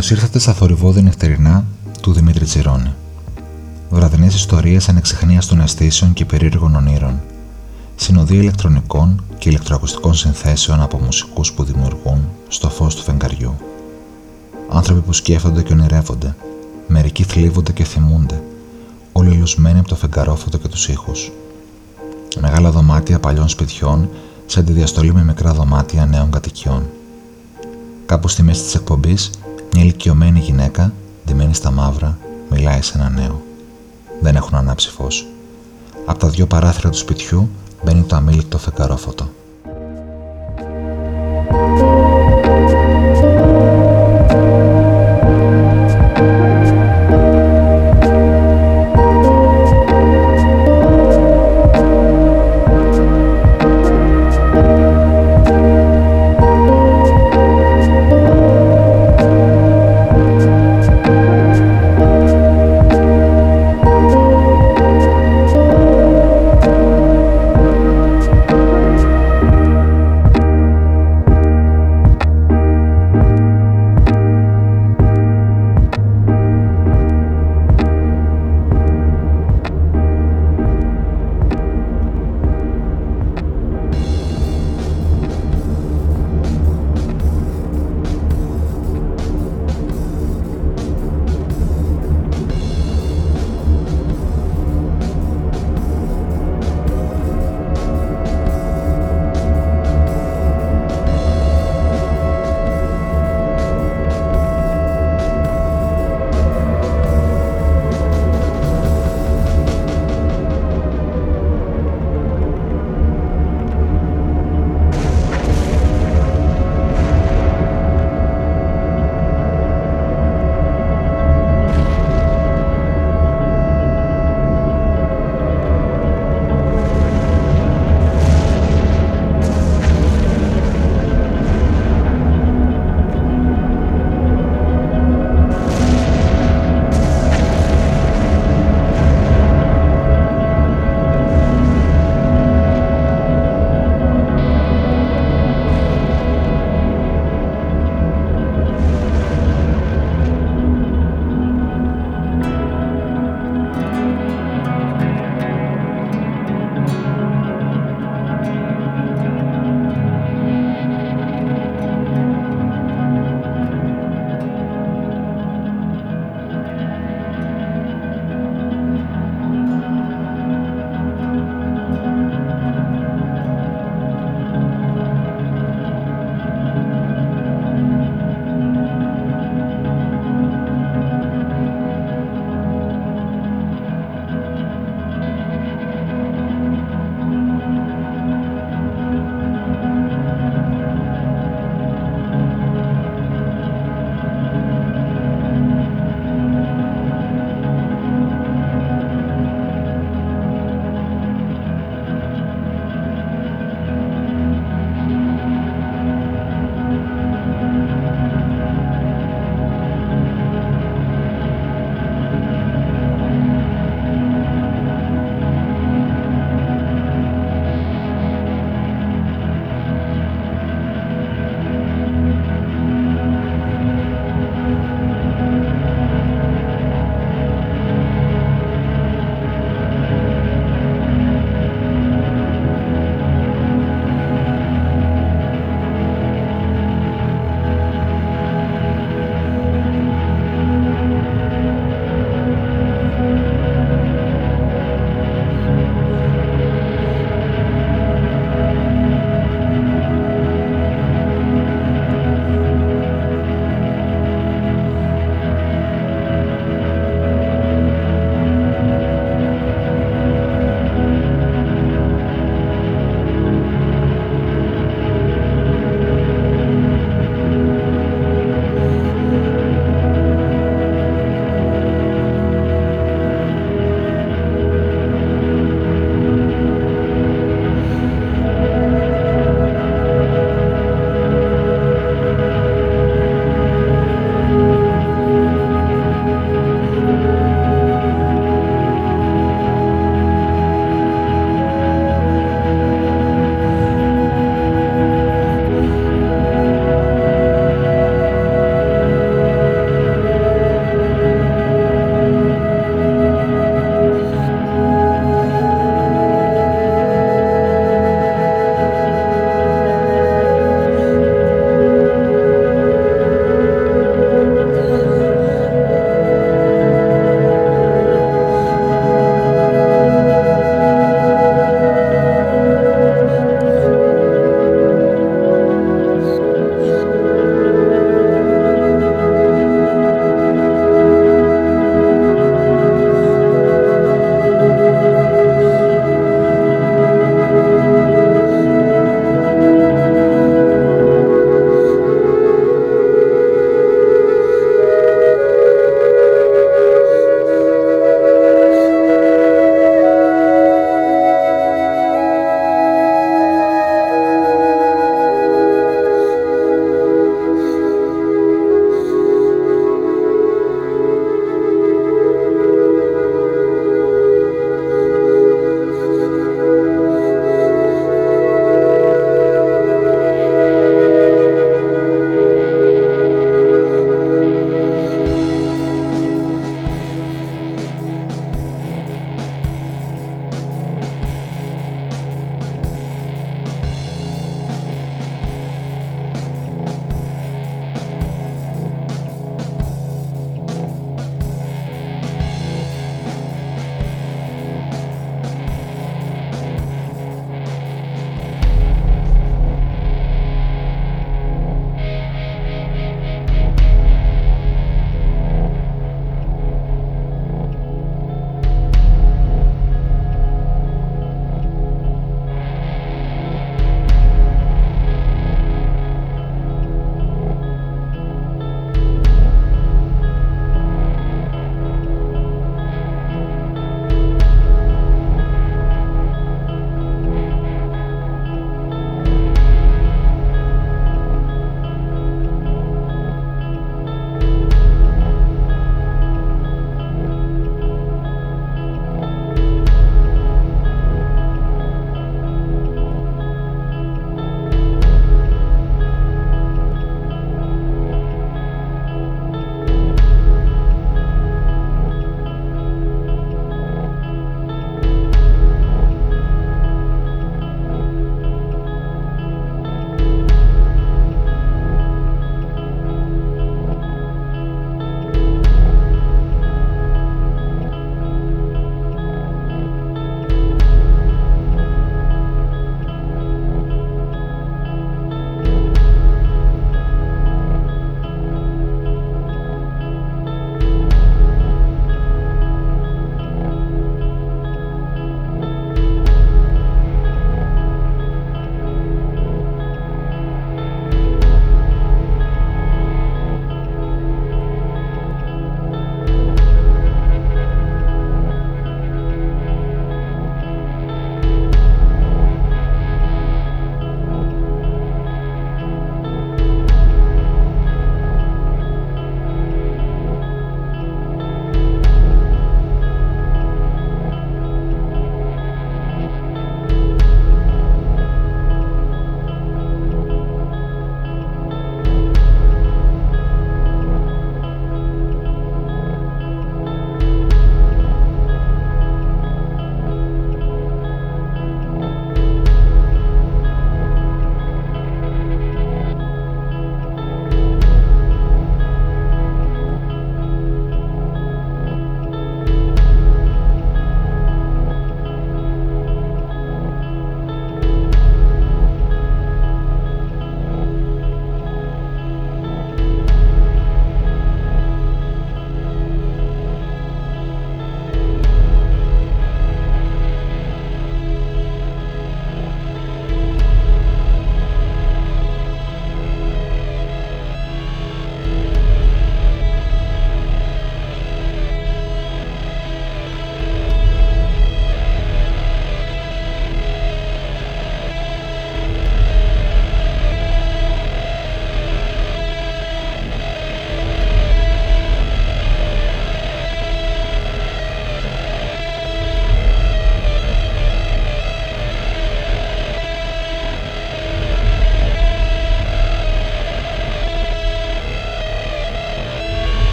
Καλώς ήρθατε στα θορυβόδη νυχτερινά του Δημήτρη Τσιρόνη. Βραδινές ιστορίες ανεξιχνίας των αισθήσεων και περίεργων ονείρων. Συνοδεία ηλεκτρονικών και ηλεκτροακουστικών συνθέσεων από μουσικούς που δημιουργούν στο φως του φεγγαριού. Άνθρωποι που σκέφτονται και ονειρεύονται. Μερικοί θλίβονται και θυμούνται. Όλοι λουσμένοι από το φεγγαρόφωτο και τους ήχους. Μεγάλα δωμάτια παλιών σπιτιών σε αντιδιαστολή με μικρά δωμάτια νέων κατοικιών. Κάπου στη μέση της εκπομπής μια ηλικιωμένη γυναίκα, ντυμένη στα μαύρα, μιλάει σε ένα νέο. Δεν έχουν ανάψει φως. Από τα δυο παράθυρα του σπιτιού μπαίνει το αμήλικτο φεγγαρόφωτο.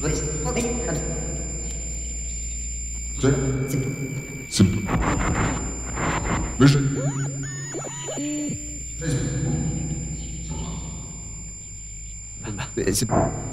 What is what is simple simple mission Facebook.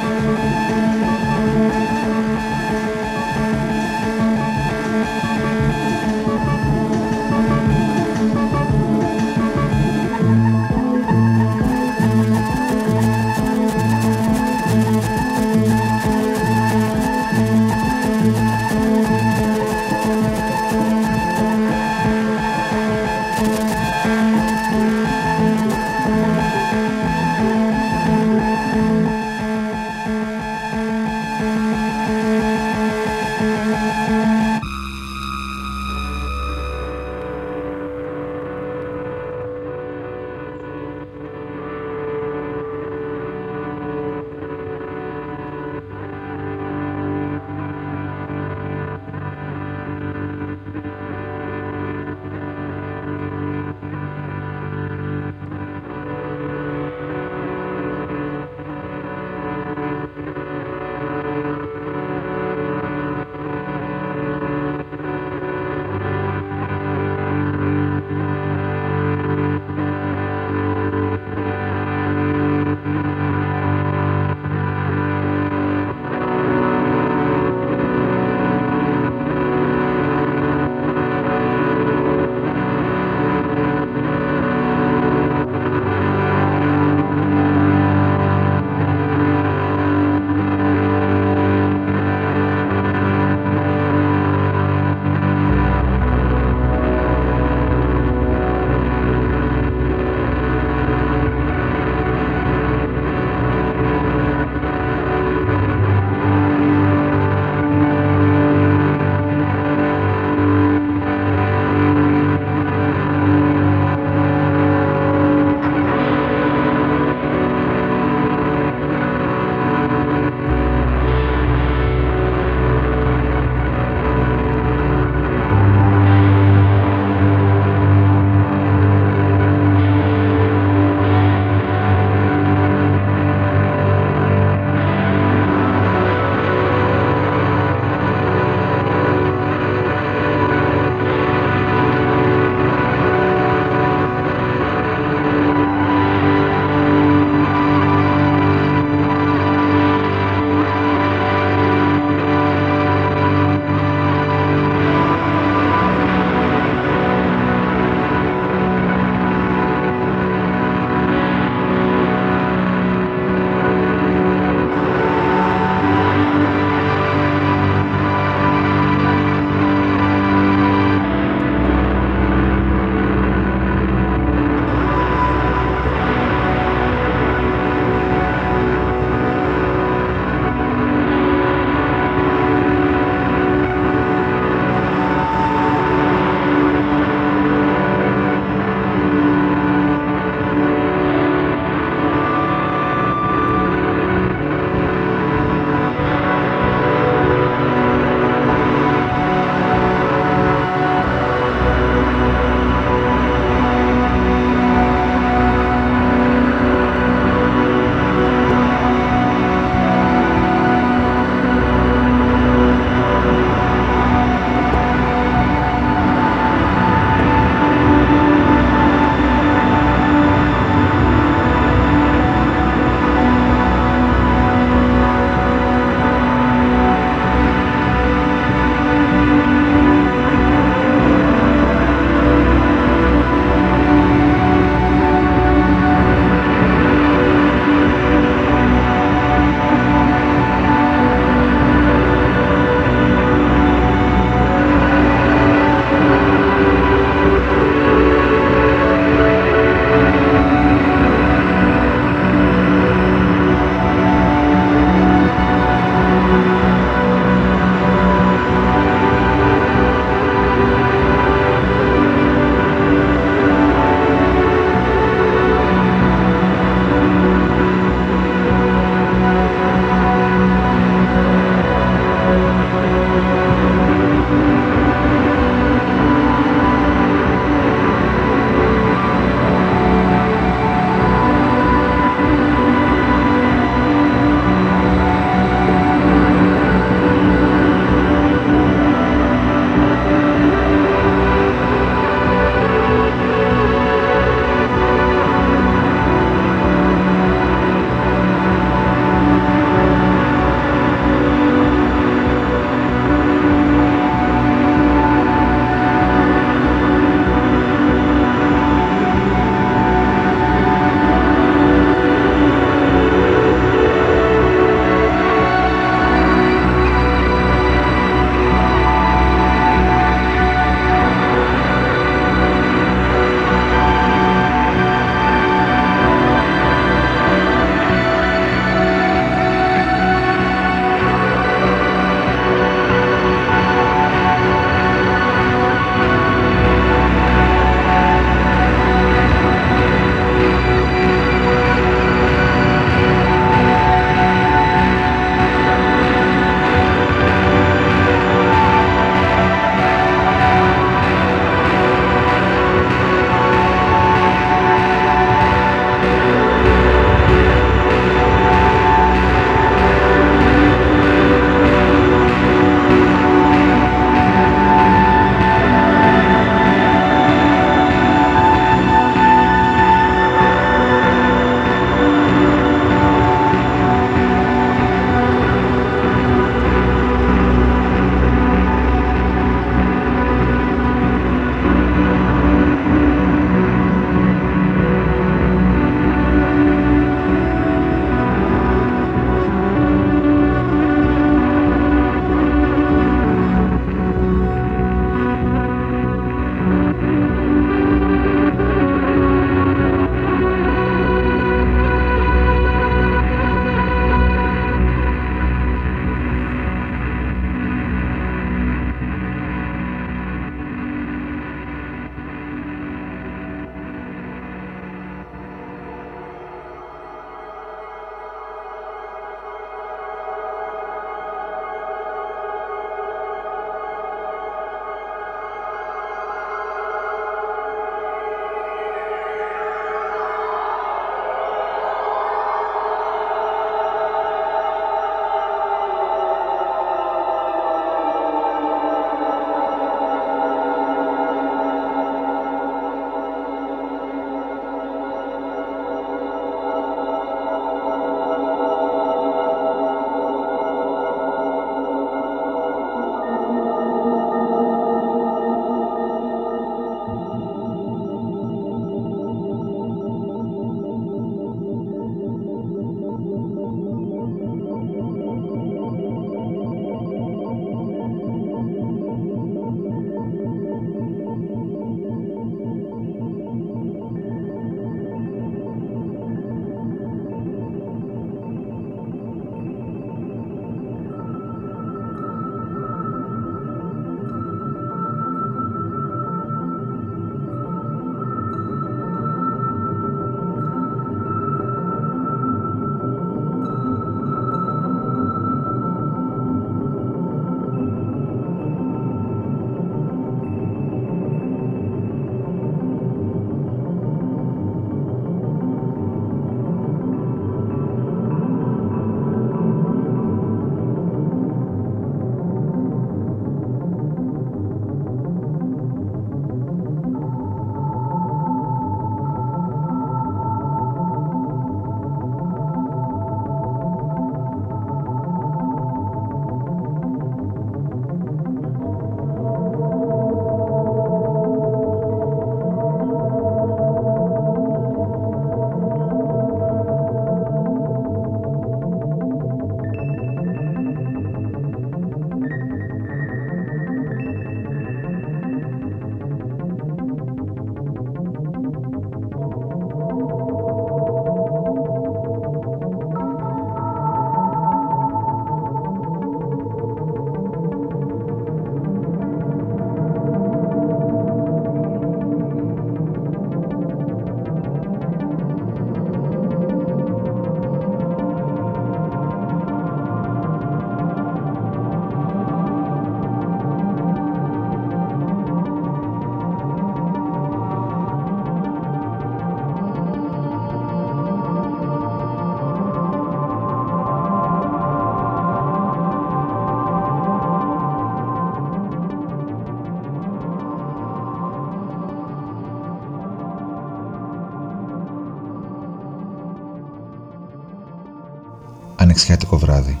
Ανεξιάτικο βράδυ.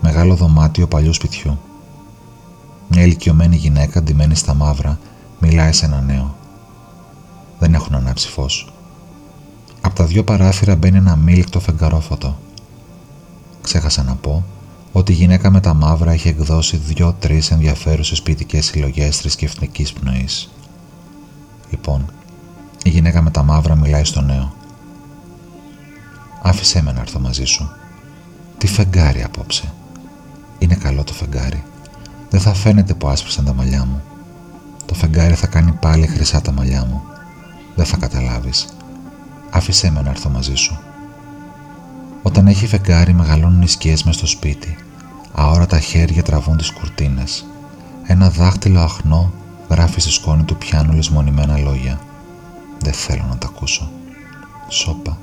Μεγάλο δωμάτιο παλιού σπιτιού. Μια ηλικιωμένη γυναίκα ντυμένη στα μαύρα μιλάει σε ένα νέο. Δεν έχουν ανάψει φως. Από τα δυο παράθυρα μπαίνει ένα μίλικτο φεγγαρόφωτο. Ξέχασα να πω ότι η γυναίκα με τα μαύρα έχει εκδώσει δυο-τρεις ενδιαφέρουσες ποιητικές συλλογές θρησκευτικής πνοής. Λοιπόν, η γυναίκα με τα μαύρα μιλάει στο νέο. Άφησέ με να έρθω μαζί σου. Τι φεγγάρι απόψε. Είναι καλό το φεγγάρι. Δεν θα φαίνεται που άσπρισαν τα μαλλιά μου. Το φεγγάρι θα κάνει πάλι χρυσά τα μαλλιά μου. Δεν θα καταλάβεις. Άφησέ με να έρθω μαζί σου. Όταν έχει φεγγάρι μεγαλώνουν οι σκιές μες στο σπίτι. Αόρατα χέρια τραβούν τις κουρτίνες. Ένα δάχτυλο αχνό γράφει στη σκόνη του πιάνου λησμονημένα λόγια. Δεν θέλω να τα ακούσω. Σώπα.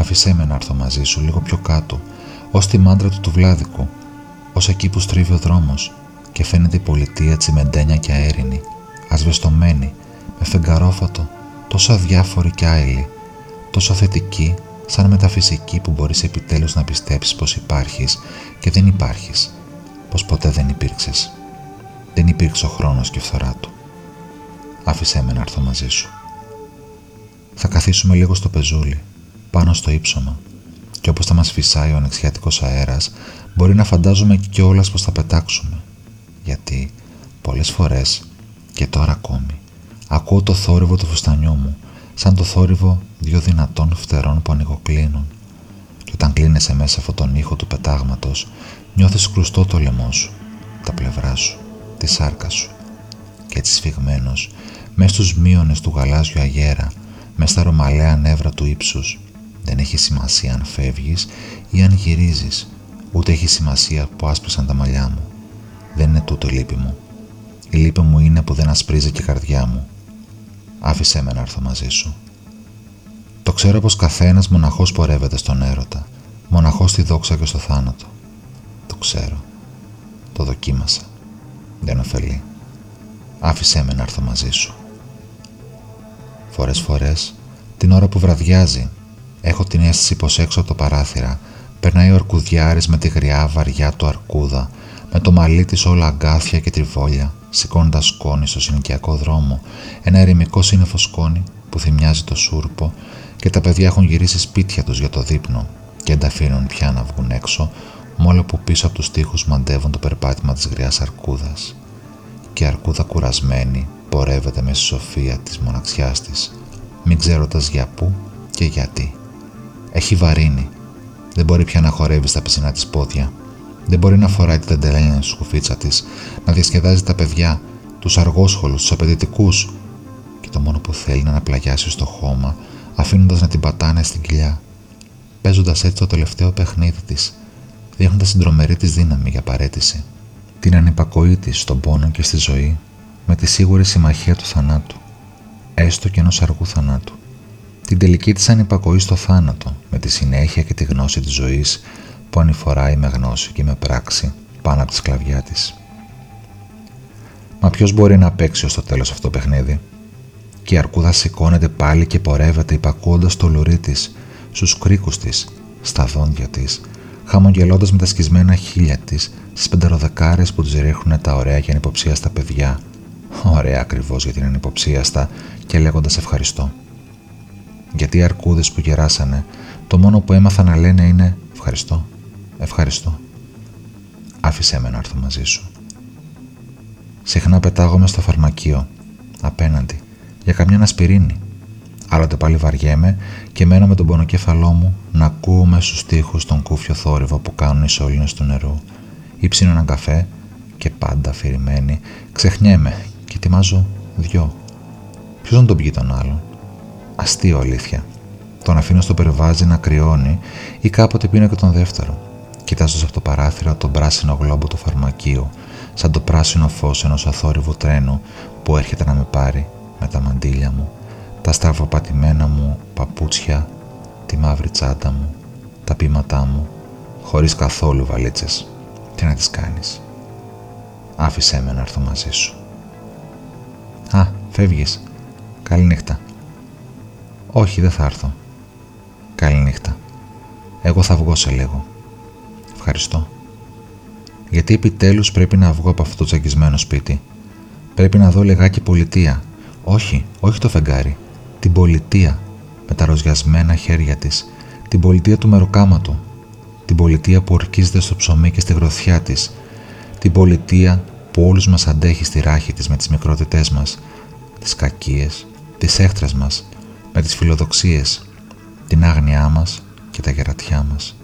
Άφησέ με να έρθω μαζί σου λίγο πιο κάτω, ως τη μάντρα του του Βλάδικου, ως εκεί που στρίβει ο δρόμος και φαίνεται η πολιτεία τσιμεντένια και αέρινη, ασβεστομένη, με φεγγαρόφατο, τόσο αδιάφορη και άειλη, τόσο θετική σαν μεταφυσική που μπορείς επιτέλους να πιστέψεις πως υπάρχεις και δεν υπάρχεις, πως ποτέ δεν υπήρξες. Δεν υπήρξε ο χρόνος και η φθορά του. Άφησέ με να έρθω μαζί σου. Θα καθίσουμε λίγο στο πεζούλι, πάνω στο ύψωμα, και όπως θα μας φυσάει ο ανεξιατικός αέρας, μπορεί να φαντάζομαι κιόλας πως θα πετάξουμε. Γιατί πολλές φορές, και τώρα ακόμη, ακούω το θόρυβο του φουστανιού μου, σαν το θόρυβο δύο δυνατών φτερών που ανοιγοκλίνουν. Και όταν κλείνεσαι μέσα από τον ήχο του πετάγματος, νιώθεις κρουστό το λαιμό σου, τα πλευρά σου, τη σάρκα σου. Και έτσι σφιγμένος, μέσα στους μείονες του γαλάζιου αγέρα, μέσα στα ρωμαλαία νεύρα του ύψους, δεν έχει σημασία αν φεύγεις ή αν γυρίζεις, ούτε έχει σημασία που άσπρισαν τα μαλλιά μου. Δεν είναι τούτο η λύπη μου. Η λύπη μου είναι που δεν ασπρίζει και η καρδιά μου. Άφησέ με να έρθω μαζί σου. Το ξέρω πως καθένας μοναχός πορεύεται στον έρωτα, μοναχός στη δόξα και στο θάνατο. Το ξέρω. Το δοκίμασα. Δεν ωφελεί. Άφησέ με να έρθω μαζί σου. Φορές φορές, την ώρα που βραδιάζει, έχω την αίσθηση πως έξω από το παράθυρα περνάει ο αρκουδιάρης με τη γριά βαριά του αρκούδα, με το μαλλί της όλα αγκάθια και τριβόλια, σηκώνοντας σκόνη στο συνοικιακό δρόμο, ένα ερημικό σύννεφο σκόνη που θυμιάζει το σούρπο και τα παιδιά έχουν γυρίσει σπίτια τους για το δείπνο και δεν τα αφήνουν πια να βγουν έξω, μόνο που πίσω από τους τοίχους μαντεύουν το περπάτημα της γριάς αρκούδας. Και η αρκούδα κουρασμένη πορεύεται με στη σοφία της μοναξιάς της, μην ξέροντας για πού και γιατί. Έχει βαρύνει. Δεν μπορεί πια να χορεύεις στα πισινά της πόδια. Δεν μπορεί να φοράει την τεντελένια στη σκουφίτσα της, να διασκεδάζει τα παιδιά, τους αργόσχολους, τους απαιτητικούς. Και το μόνο που θέλει είναι να πλαγιάσει στο χώμα, αφήνοντας να την πατάνε στην κοιλιά. Παίζοντας έτσι το τελευταίο παιχνίδι της, δείχνοντας την τρομερή της δύναμη για παρέτηση. Την ανυπακοή της στον πόνο και στη ζωή, με τη σίγουρη συμμαχία του θανάτου, έστω και ενός αργού θανάτου. Την τελική της ανυπακοή στο θάνατο, με τη συνέχεια και τη γνώση της ζωής που ανηφοράει με γνώση και με πράξη πάνω από τη σκλαβιά της. Μα ποιος μπορεί να παίξει ως το τέλος αυτό το παιχνίδι; Και η αρκούδα σηκώνεται πάλι και πορεύεται υπακούοντας το λουρί της, στους κρίκους της, στα δόντια της, χαμογελώντας με τα σκισμένα χείλια της, στις πεντεροδεκάρες που τους ρίχνουν τα ωραία και ανυποψίαστα παιδιά. Ωραία ακριβώς γιατί είναι ανυποψίαστα και λέγοντας ευχαριστώ. Γιατί οι αρκούδες που γεράσανε, το μόνο που έμαθαν να λένε είναι ευχαριστώ. Ευχαριστώ. Άφησέ με να έρθω μαζί σου. Συχνά πετάγομαι στο φαρμακείο, απέναντι, για καμιά ασπιρίνη. Άλλοτε πάλι βαριέμαι και μένω με τον πονοκέφαλό μου να ακούω μέσα στους τοίχους τον κούφιο θόρυβο που κάνουν οι σωλήνες του νερού ή ψήνω έναν καφέ και πάντα αφηρημένη ξεχνιέμαι και ετοιμάζω δυο. Ποιος να τον πιει τον άλλον; Αστείο αλήθεια. Τον αφήνω στο περβάζι να κρυώνει ή κάποτε πίνω και τον δεύτερο κοιτάζοντας από το παράθυρο τον πράσινο γλόμπο του φαρμακείου, σαν το πράσινο φως ενός αθόρυβου τρένου που έρχεται να με πάρει με τα μαντίλια μου, τα στραβοπατημένα μου παπούτσια, τη μαύρη τσάντα μου, τα πείματά μου, χωρίς καθόλου βαλίτσες. Τι να τις κάνεις. Άφησέ με να έρθω μαζί σου. Α, φεύγεις. Καληνύχτα. Όχι, δεν θα έρθω. Καληνύχτα. Εγώ θα βγω σε λίγο. Ευχαριστώ. Γιατί επιτέλους πρέπει να βγω από αυτό το τσακισμένο σπίτι. Πρέπει να δω λιγάκι πολιτεία. Όχι, όχι το φεγγάρι. Την πολιτεία με τα ροζιασμένα χέρια της. Την πολιτεία του μεροκάματου. Την πολιτεία που ορκίζεται στο ψωμί και στη γροθιά της. Την πολιτεία που όλους μας αντέχει στη ράχη της με τις μικρότητές μας. Τις κακίες, τις έχτρες μας, με τις φιλοδοξίες, την άγνοιά μας και τα γερατιά μας.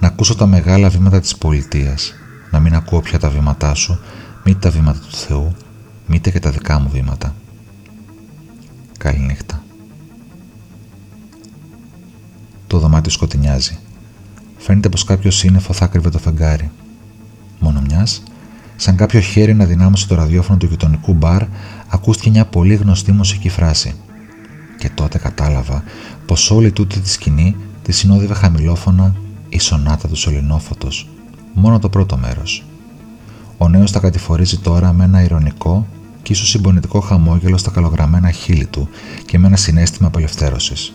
Να ακούσω τα μεγάλα βήματα της πολιτείας. Να μην ακούω πια τα βήματά σου, μήτε τα βήματα του Θεού, μήτε και τα δικά μου βήματα. Καληνύχτα. Το δωμάτιο σκοτεινιάζει. Φαίνεται πως κάποιος σύννεφο θα κρύβε το φεγγάρι. Μόνο μιας, σαν κάποιο χέρι να δυνάμωσε το ραδιόφωνο του γειτονικού μπαρ, ακούστηκε μια πολύ γνωστή μουσική φράση. Και τότε κατάλαβα πως όλη τούτη τη σκηνή τη συνόδευε χαμηλόφωνα η σονάτα του Σολυνόφωτο, μόνο το πρώτο μέρος. Ο νέος τα κατηφορίζει τώρα με ένα ηρωνικό και ίσως συμπονητικό χαμόγελο στα καλογραμμένα χείλη του και με ένα συνέστημα απελευθέρωσης.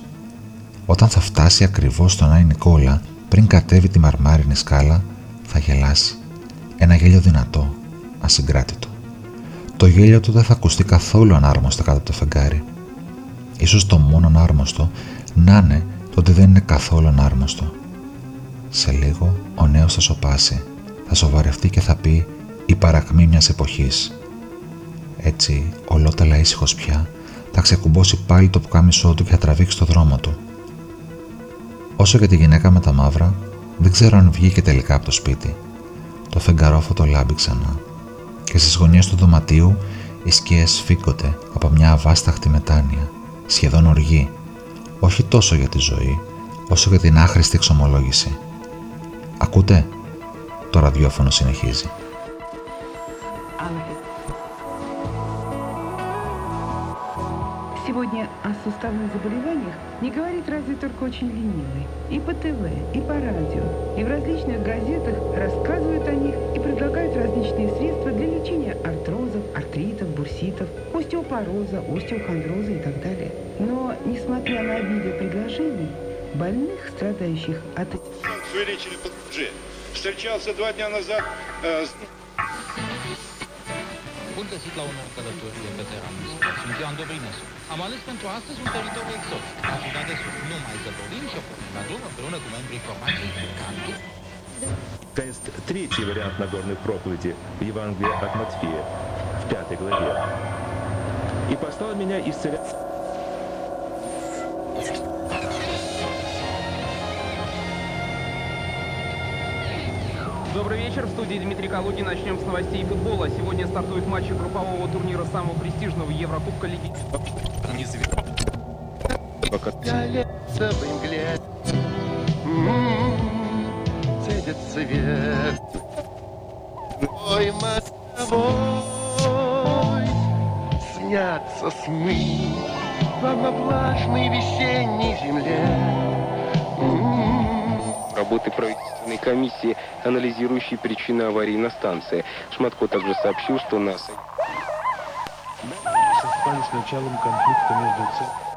Όταν θα φτάσει ακριβώς στον Άι Νικόλα, πριν κατέβει τη μαρμάρινη σκάλα, θα γελάσει. Ένα γέλιο δυνατό, ασυγκράτητο. Το γέλιο του δεν θα ακουστεί καθόλου ανάρμοστο κάτω από το φεγγάρι. Ίσως το μόνο ανάρμοστο να είναι το ότι δεν είναι καθόλου ανάρμοστο. Σε λίγο ο νέος θα σοπάσει, θα σοβαρευτεί και θα πει η παρακμή μιας εποχής. Έτσι, ολότελα ήσυχος πια, θα ξεκουμπώσει πάλι το πουκάμισό του και θα τραβήξει το δρόμο του. Όσο για τη γυναίκα με τα μαύρα, δεν ξέρω αν βγήκε τελικά από το σπίτι. Το φεγγαρόφωτο λάμπει ξανά και στις γωνίες του δωματίου οι σκιές σφίγγονται από μια αβάσταχτη μετάνοια, σχεδόν οργή, όχι τόσο για τη ζωή, όσο για την άχρηστη εξομολόγηση. Ακούτε; Το ραδιόφωνο συνεχίζει. Сегодня о суставных заболеваниях не говорит разве только очень ленивый. И по ТВ, и по радио, и в различных газетах рассказывают о них и предлагают различные средства для лечения артрозов, артритов, бурситов, остеопороза, остеохондроза и так далее. Но, несмотря на обилие предложений, больных, страдающих от... Под Встречался два дня назад э. Găsit la o nouă călătorie pe terenul Sunt Ioan Dobриnescu. Am ales pentru astăzi un teritoriu exotic, Africa de Sud. Nu mai zăborim și o pornim la drum împreună cu membrii formației Cantu. Тест третий вариант Нагорной проповеди в Евангелии от Матфея в пятой главе. И послал меня исцелять Добрый вечер. В студии Дмитрий Калугин. Начнем с новостей футбола. Сегодня стартуют матчи группового турнира самого престижного Еврокубка Лиги. Цедит свет Ой, мостовой Снятся сны Вам на влажной весенней земле работы правительственной комиссии, анализирующей причины аварии на станции. Шматко также сообщил, что на совпали с началом конфликта между церковью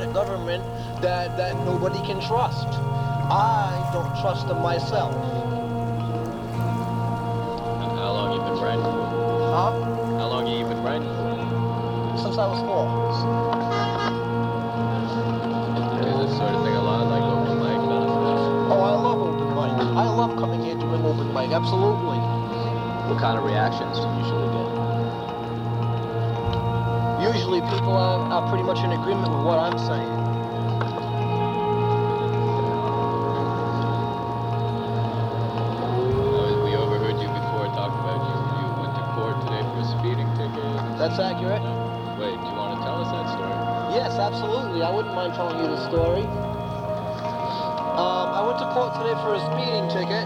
systematic government that, that nobody can trust. I don't trust them myself. That's accurate. Wait, do you want to tell us that story? Yes, absolutely. I wouldn't mind telling you the story. Um, I went to court today for a speeding ticket,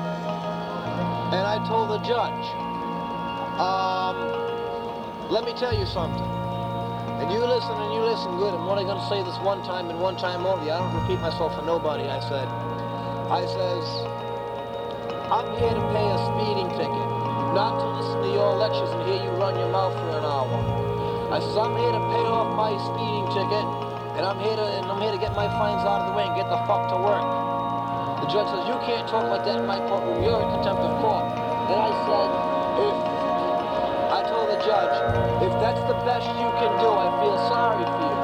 and I told the judge, um, let me tell you something. And you listen and you listen good. I'm only going to say this one time and one time only. I don't repeat myself for nobody. I said, I says, I'm here to pay a speeding ticket, not to your lectures and hear you run your mouth for an hour. I says, I'm here to pay off my speeding ticket, and I'm here to and I'm here to get my fines out of the way and get the fuck to work. The judge says, you can't talk like that in my courtroom. You're in contempt of court. And I said, if I told the judge, if that's the best you can do, I feel sorry for you.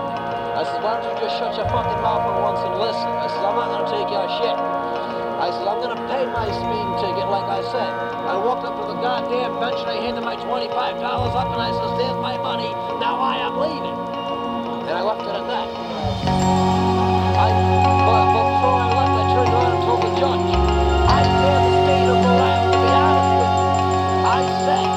I said, why don't you just shut your fucking mouth for once and listen? I said, I'm not gonna take your shit. I said, I'm gonna pay my speeding ticket like I said. I walked up to the goddamn bench and I handed my $25 up and I says, there's my money, now I am leaving. And I left it at that. I, but before I left, I turned around and told the judge, I fear the state of Morale, to be honest with you. I said,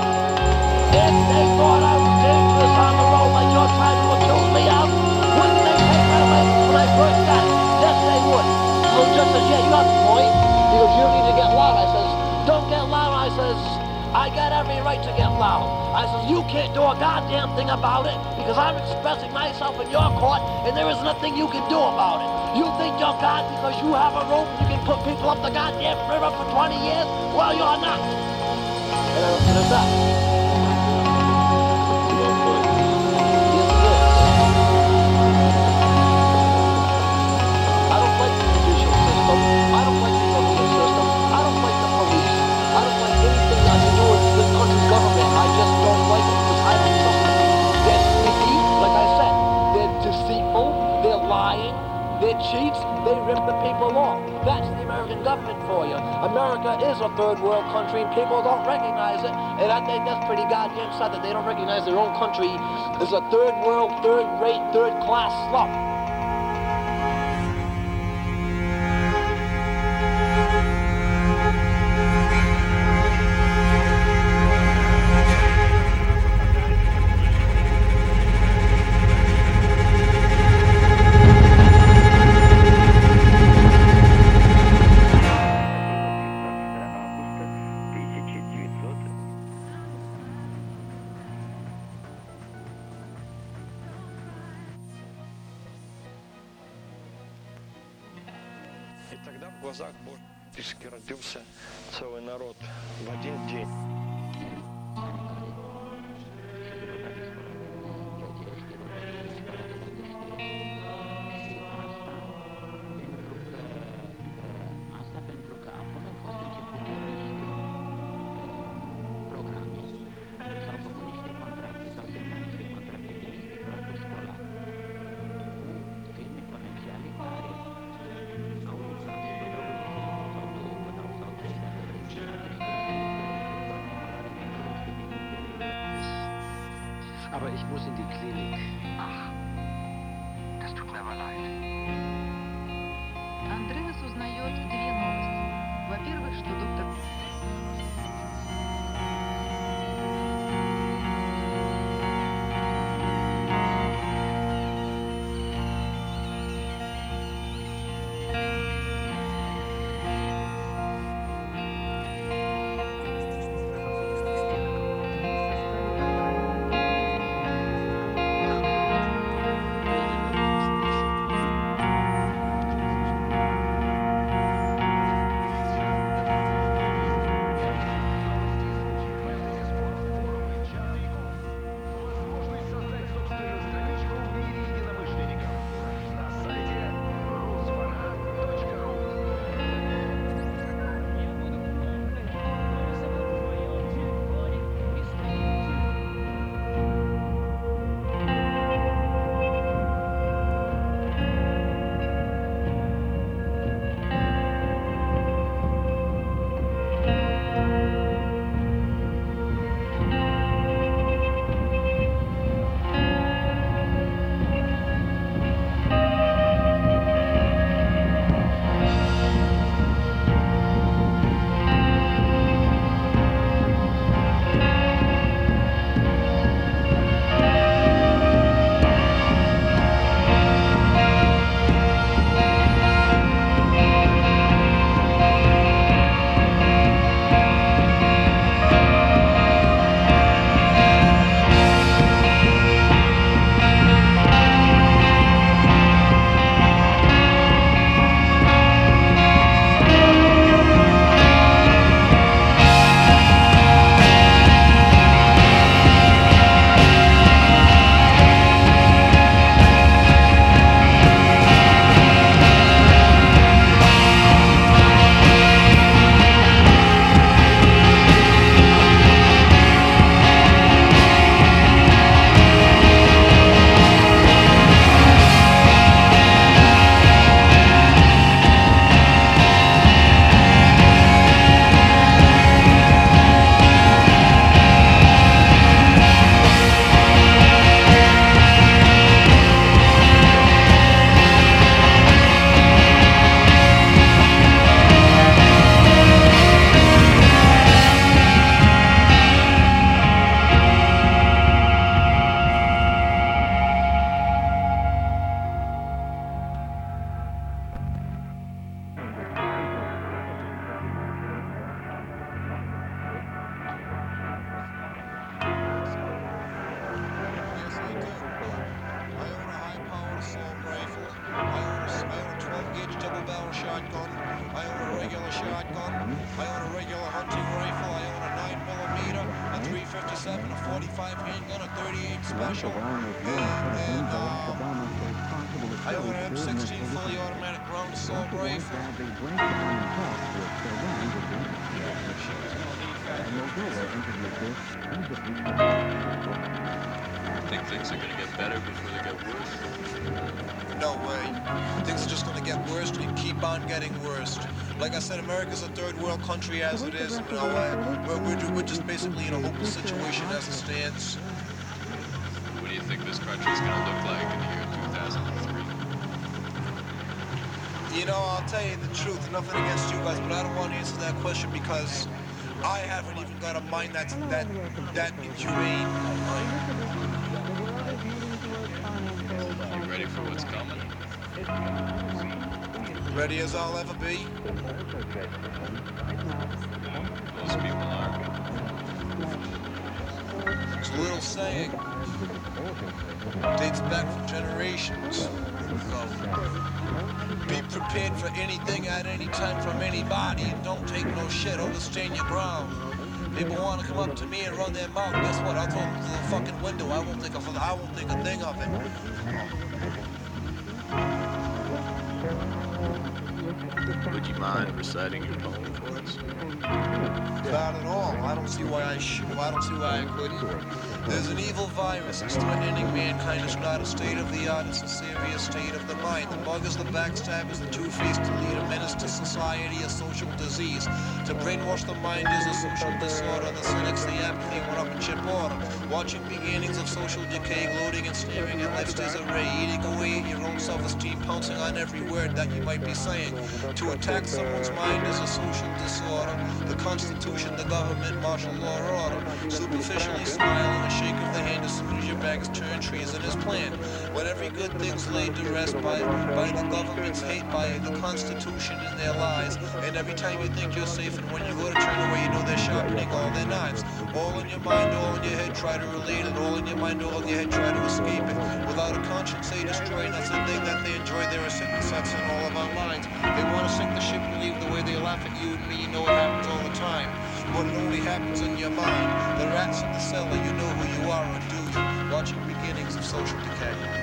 if they thought I was dangerous on the road like you're trying to accuse me of, wouldn't they take my life when I first got it? Yes, they would. So the judge says, yeah, you have a point. He goes, you need to get loud. I says, every right to get loud. I says, you can't do a goddamn thing about it because I'm expressing myself in your court and there is nothing you can do about it. You think you're God because you have a rope and you can put people up the goddamn river for 20 years? Well, you're not. And, I- and it's that. Cheats. They rip the people off. That's the American government for you. America is a third world country and people don't recognize it. And I think that's pretty goddamn sad that they don't recognize their own country as a third world, third rate, third class slum. Run their mouth. Guess what? I'll throw them through the fucking window. I won't think of I won't think a thing of it. Would you mind reciting your poem for us? Not at all. I don't see why I should. I don't see why I couldn't. There's an evil virus that's threatening mankind. It's not a state of the art. It's a serious state of the mind. The bug is the backstab, is the two-faced leader, menace to society, a social disease. To brainwash the mind is a social disorder. The cynics, the apathy, one up and chip order. Watching beginnings of social decay, gloating and staring at life's disarray, eating own self-esteem, pouncing on every word that you might be saying. To attack someone's mind is a social disorder. The Constitution, the government, martial law order. Superficially smiling, a shake of the hand as soon as your back is turned, treason is planned. When every good thing's laid to rest by, by the government's hate, by the Constitution and their lies. And every time you think you're safe, and when you go to turn away, you know they're sharpening all their knives. All in your mind, all in your head, try to relate it. All in your mind, all in your head, try to escape it. Without a conscience, they destroy. That's the thing that they enjoy. their sentence sets in all of our minds. They want to sink the ship and leave the way they laugh at you and me. You know it happens all the time. But it only happens in your mind. The rats in the cellar, you know who you are, or do you? Watching beginnings of social decay.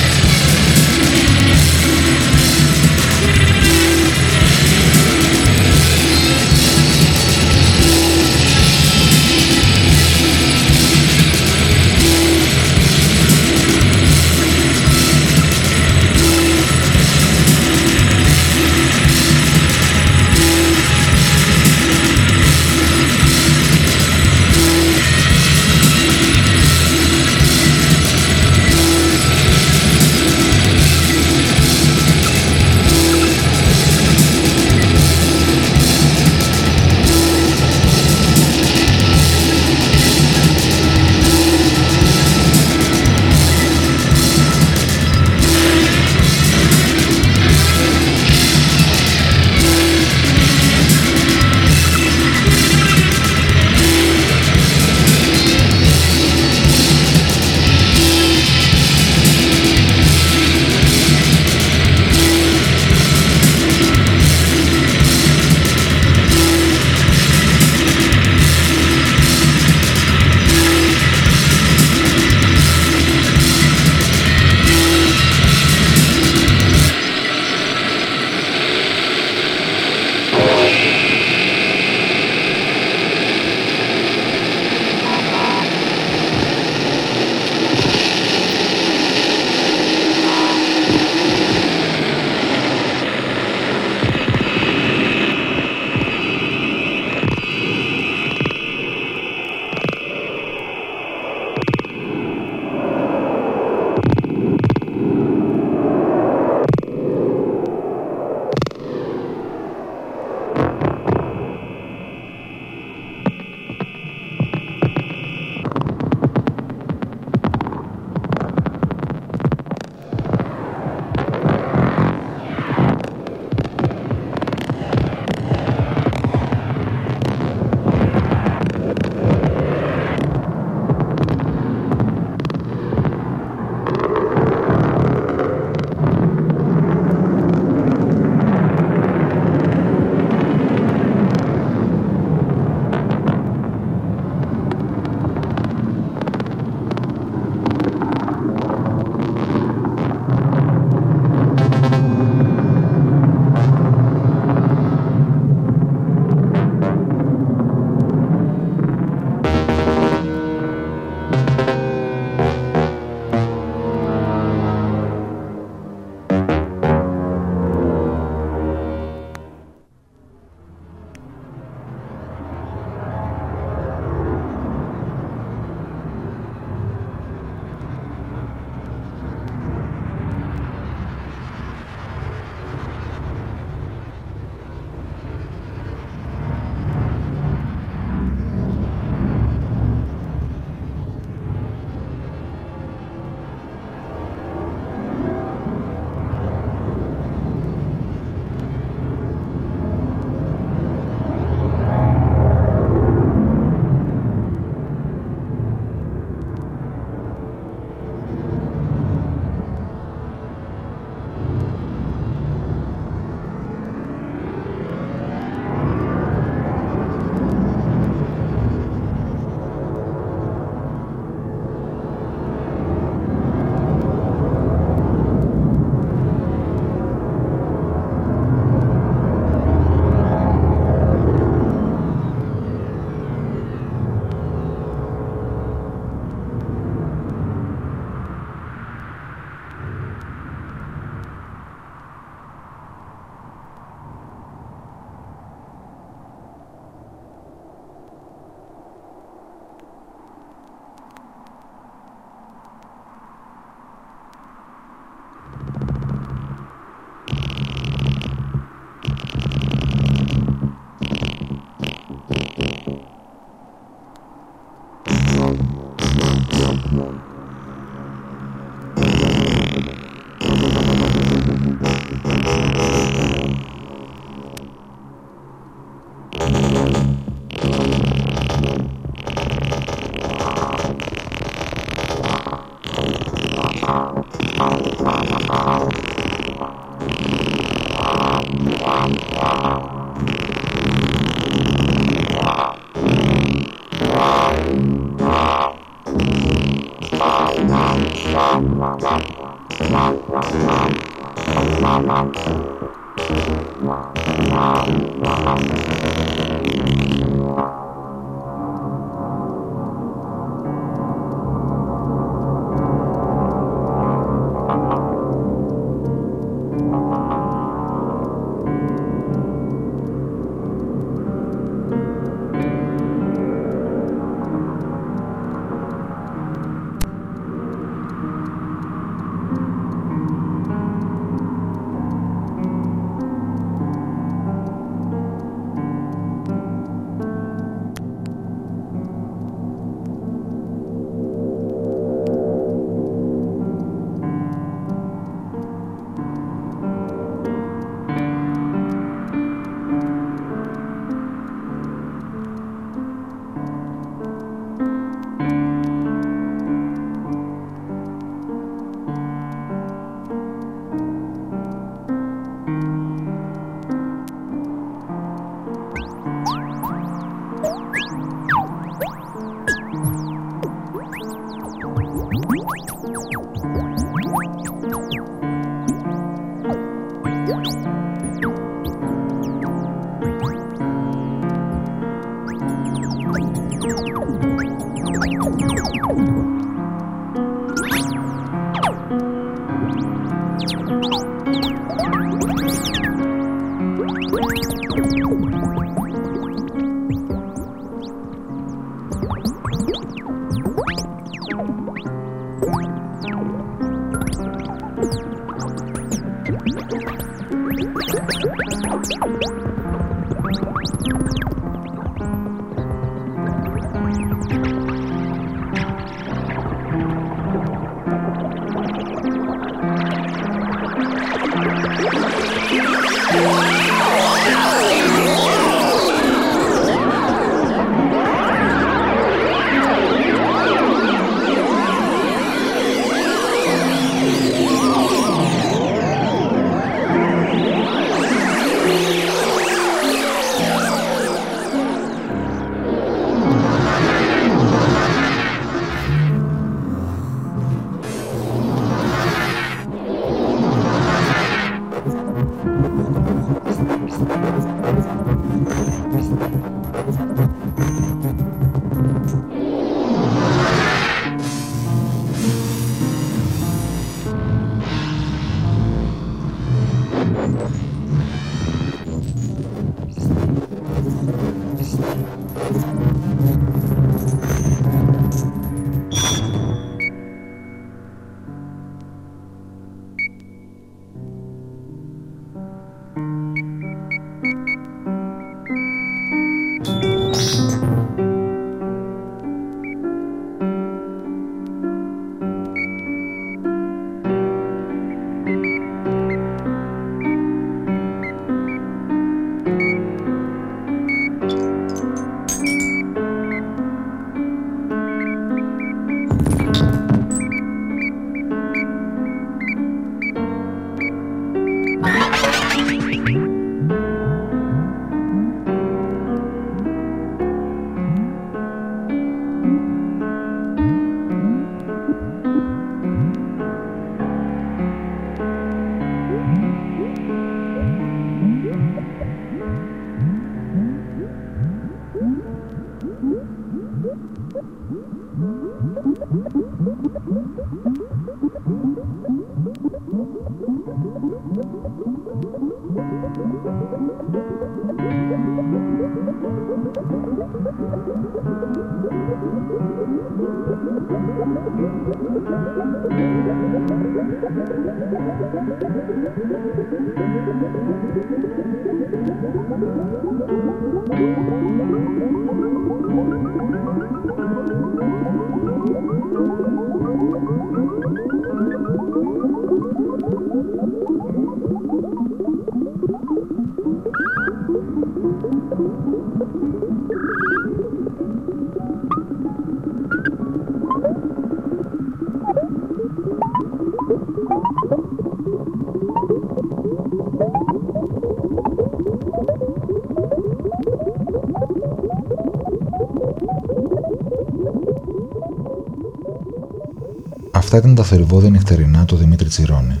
Αυτά ήταν τα θερβόδια νυχτερινά του Δημήτρη Τσιρόνη.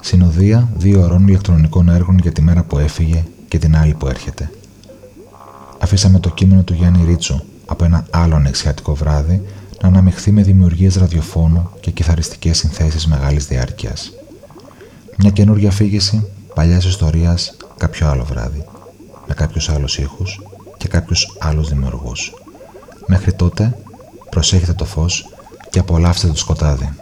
Συνοδεία δύο ωρών ηλεκτρονικών έργων για τη μέρα που έφυγε και την άλλη που έρχεται. Αφήσαμε το κείμενο του Γιάννη Ρίτσου από ένα άλλο ανεξιάτικο βράδυ να αναμειχθεί με δημιουργίες ραδιοφώνου και κιθαριστικές συνθέσεις μεγάλης διάρκειας. Μια καινούργια αφήγηση παλιάς ιστορίας κάποιο άλλο βράδυ, με κάποιους άλλους ήχους και κάποιους άλλους δημιουργούς. Μέχρι τότε, προσέχετε το φως και απολαύστε το σκοτάδι.